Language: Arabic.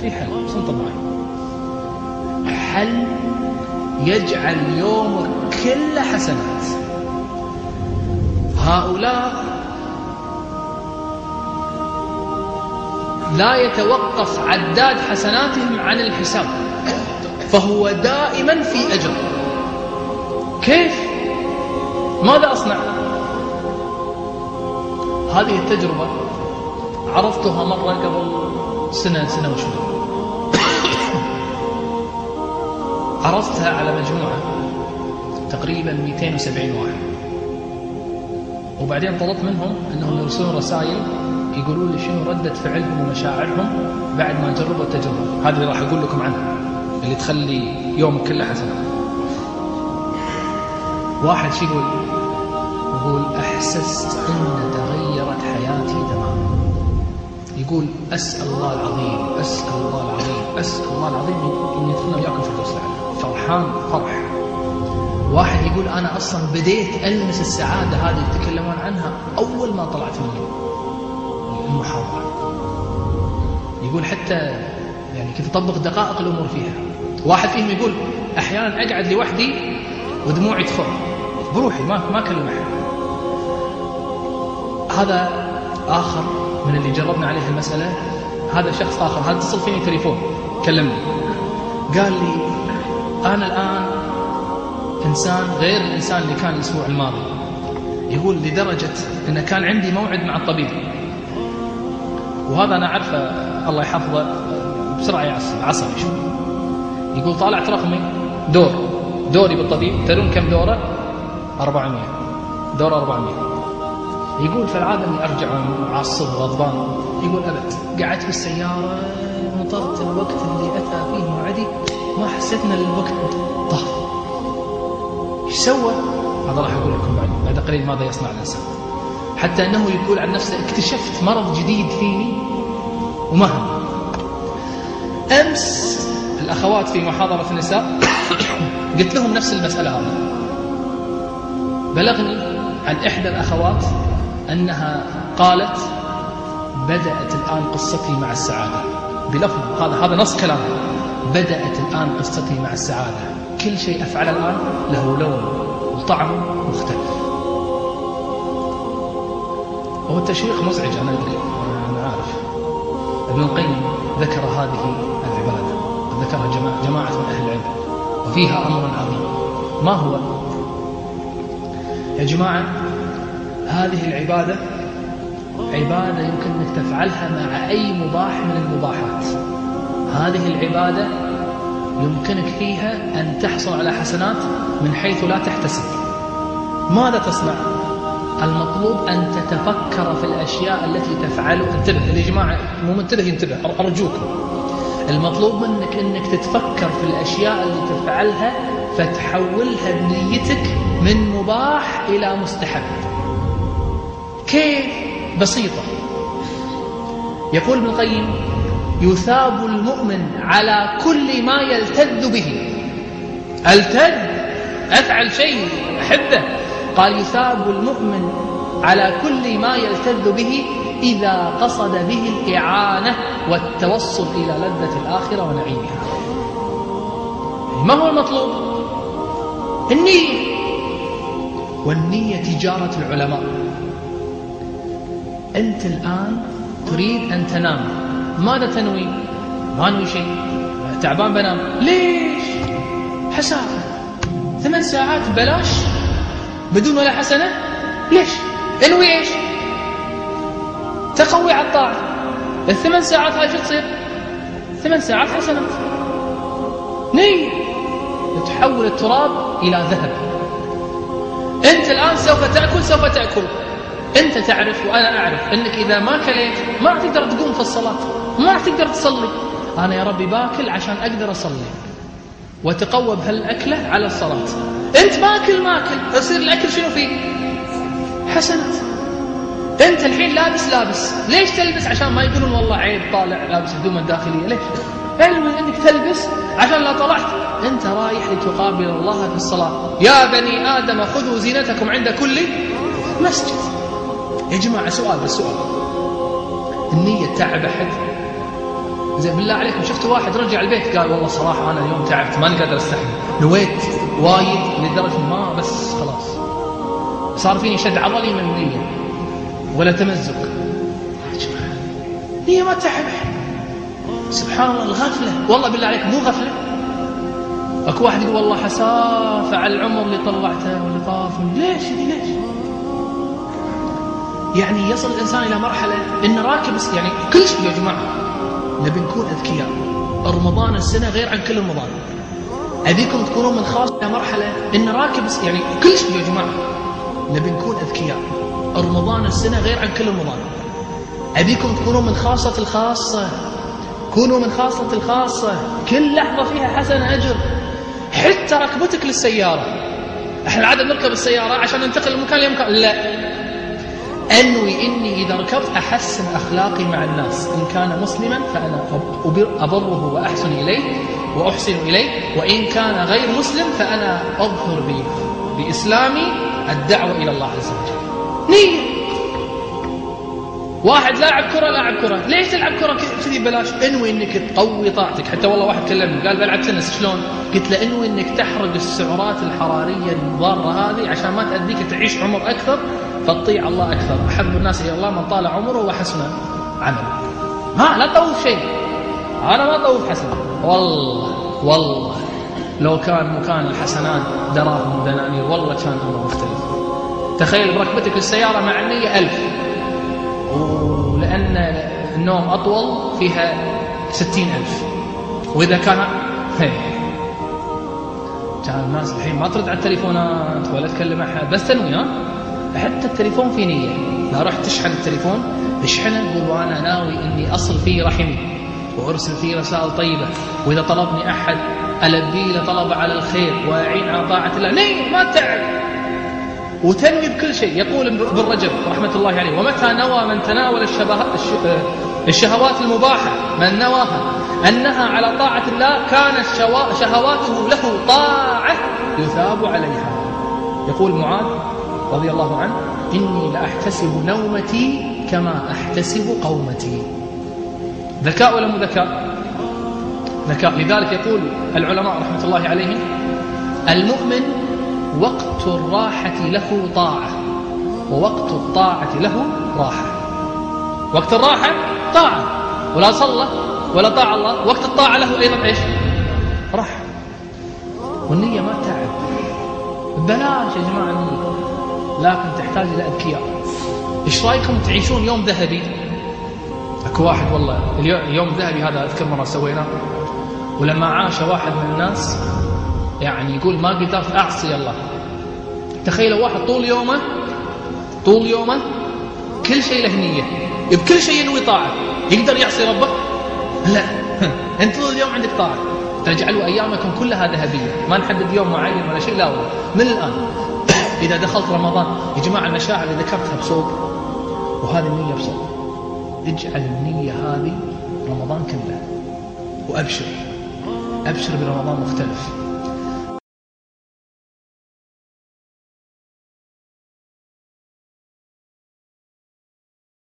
في حل سنطر معي حل يجعل يومك كله حسنات. هؤلاء لا يتوقف عداد حسناتهم عن الحساب فهو دائما في أجر. كيف؟ ماذا أصنع؟ هذه التجربة عرضتها مرة قبل سنة سنة وشوي. عرضتها على مجموعة تقريبا 270 واحد. وبعدين طلبت منهم أنهم يرسلون رسائل يقولون لي شنو ردة فعلهم ومشاعرهم بعد ما جربوا التجربة. هذا اللي راح أقول لكم عنها اللي تخلي يومك كله حسن. واحد شو يقول يقول أحسست أن تغيرت حياتي تماما. يقول أسأل الله العظيم أسأل الله العظيم أسأل الله العظيم أن يدخلنا وياكم في الدرس فرحان فرح. واحد يقول أنا أصلا بديت ألمس السعادة هذه يتكلمون عنها أول ما طلعت من المحاضرة. يقول حتى يعني كنت أطبق دقائق الأمور فيها. واحد فيهم يقول أحيانا أقعد لوحدي ودموعي تخر. بروحي ما ما أكلم أحد. هذا آخر من اللي جربنا عليه المسألة هذا شخص آخر هذا اتصل فيني تليفون كلمني. قال لي أنا الآن إنسان غير الإنسان اللي كان الأسبوع الماضي. يقول لدرجة أنه كان عندي موعد مع الطبيب. وهذا أنا أعرفه الله يحفظه بسرعة يعصب عصبي شو يقول طالعت رقمي دور دوري بالطبيب تدرون كم دوره؟ 400 دور 400 يقول في العادة أني أرجع معصب غضبان. يقول أبد قعدت في السيارة نطرت الوقت اللي أتى فيه موعدي ما حسيت ان الوقت طاف. إيش سوى؟ هذا راح أقول لكم بعد بعد قليل ماذا يصنع الإنسان. حتى أنه يقول عن نفسه اكتشفت مرض جديد فيني وما هم. أمس الأخوات في محاضرة النساء قلت لهم نفس المسألة هذه. بلغني عن إحدى الأخوات أنها قالت بدأت الآن قصتي مع السعادة. بلفظ هذا هذا نص كلامها بدأت الآن قصتي مع السعادة. كل شيء أفعله الآن له لون وطعم مختلف. وهو التشويق مزعج أنا أدري أنا عارف. ابن القيم ذكر هذه العبادة ذكرها جماعة, جماعة من أهل العلم. وفيها أمر عظيم. ما هو؟ يا جماعة هذه العبادة عبادة يمكن أنك تفعلها مع أي مباح من المباحات. هذه العبادة يمكنك فيها أن تحصل على حسنات من حيث لا تحتسب. ماذا تصنع؟ المطلوب أن تتفكر في الأشياء التي تفعلها انتبه يا جماعة مو منتبه ينتبه أرجوكم المطلوب منك أنك تتفكر في الأشياء اللي تفعلها فتحولها بنيتك من مباح إلى مستحب. كيف؟ بسيطة. يقول ابن القيم يثاب المؤمن على كل ما يلتذ به. ألتذ؟ أفعل شيء أحبه. قال يثاب المؤمن على كل ما يلتذ به إذا قصد به الإعانة والتوصل إلى لذة الآخرة ونعيمها. ما هو المطلوب؟ النية. والنية تجارة العلماء. أنت الآن تريد أن تنام. ماذا تنوي؟ ما انوي شيء. تعبان بنام. ليش؟ حساب ثمان ساعات بلاش بدون ولا حسنة؟ ليش؟ انوي إيش؟ تقوي على الطاعة. الثمان ساعات هاي شو تصير؟ ثمان ساعات حسنات نية تحول التراب إلى ذهب. أنت الآن سوف تأكل سوف تأكل. أنت تعرف وأنا أعرف أنك إذا ما كليت ما تقدر تقوم في الصلاة ما تقدر تصلي. أنا يا ربي باكل عشان أقدر أصلي. وتقوى بهالأكلة على الصلاة. أنت باكل ماكل يصير الأكل شنو فيه؟ حسنات. أنت الحين لابس لابس. ليش تلبس؟ عشان ما يقولون والله عيب طالع لابس هدوم الداخلية. ليش؟ علما أنك تلبس عشان لا طلعت أنت رايح لتقابل الله في الصلاة. يا بني آدم خذوا زينتكم عند كل مسجد. يا جماعة سؤال بس سؤال النية تعب أحد؟ زين بالله عليكم شفتوا واحد رجع البيت قال والله صراحة أنا اليوم تعبت ماني قادر أستحمل. نويت وايد لدرجة ما بس خلاص. صار فيني شد عضلي من النية. ولا تمزق. نية ما تعب سبحان الله الغفلة. والله بالله عليك مو غفلة. أكو واحد يقول والله حسافة على العمر اللي طلعته واللي طاف ليش؟ ليش؟ يعني يصل الإنسان إلى مرحلة انه راكب يعني كل شيء يا جماعة نبي نكون أذكياء. رمضان السنة غير عن كل رمضان. ابيكم تكونون من خاص إلى مرحلة انه راكب يعني كل شيء يا جماعة نبي نكون أذكياء. رمضان السنة غير عن كل رمضان. ابيكم تكونون من خاصة الخاصة. كونوا من خاصة الخاصة. كل لحظة فيها حسنه أجر. حتى ركبتك للسيارة. إحنا العاده نركب السيارة عشان ننتقل من مكان لمكان لا. أنوي إني إذا ركبت أحسن أخلاقي مع الناس. إن كان مسلما فأنا أبره وأحسن إليه وأحسن إليه. وإن كان غير مسلم فأنا أظهر بإسلامي الدعوة إلى الله عز وجل. نية. واحد لاعب كرة لاعب كرة. ليش تلعب كرة كذي بلاش انوي إنك تقوي طاقتك. حتى والله واحد كلمني قال بلعب تنس شلون؟ قلت له انوي إنك تحرق السعرات الحرارية الضارة هذه عشان ما تأديك تعيش عمر أكثر فتطيع الله أكثر. أحب الناس إلى الله من طال عمره وحسن عمله. ما لا تطوف شيء. أنا ما أطوف حسن. والله والله. لو كان مكان الحسنات دراهم ودنانير والله كان الأمر مختلف. تخيل بركبتك السيارة مع ألف. ولأن النوم أطول فيها ستين ألف. وإذا كان كان الناس الحين ما ترد على التليفونات ولا تكلم أحد. بس تنوي ها؟ حتى التليفون في نية. لا رحت تشحن التليفون اشحنه قول وأنا ناوي إني أصل فيه رحمي وأرسل فيه رسائل طيبة. وإذا طلبني أحد ألبي له طلب على الخير وأعين على طاعة الله. نية ما تعب وتنوي بكل شيء. يقول ابن رجب رحمة الله عليه ومتى نوى من تناول الشهوات المباحة؟ من نواها. أنها على طاعة الله كانت شهواته له طاعة يثاب عليها. يقول معاذ رضي الله عنه إني لأحتسب نومتي كما أحتسب قومتي. ذكاء ولا مو ذكاء؟ ذكاء. لذلك يقول العلماء رحمة الله عليهم المؤمن وقت الراحة له طاعة. ووقت الطاعة له راحة. وقت الراحة طاعة. ولا صلى ولا طاع الله. وقت الطاعة له أيضا إيش؟ راحة. والنية ما تعب. بلاش يا جماعة النية. لكن تحتاج إلى أذكياء. إيش رأيكم تعيشون يوم ذهبي؟ أكو واحد والله. اليوم الذهبي هذا أذكر مرة سويناه ولما عاش واحد من الناس يعني يقول ما قدرت أعصي الله. تخيلوا واحد طول يومه طول يومه كل شيء له نية بكل شيء ينوي طاعة يقدر يعصي ربه؟ لا أنت طول اليوم عندك طاعة تجعلوا أيامكم كلها ذهبية ما نحدد يوم معين ولا شيء لا والله. من الآن إذا دخلت رمضان يا جماعة المشاعر اللي ذكرتها بصوت وهذه النية بصوت اجعل النية هذه رمضان كله وأبشر أبشر برمضان مختلف.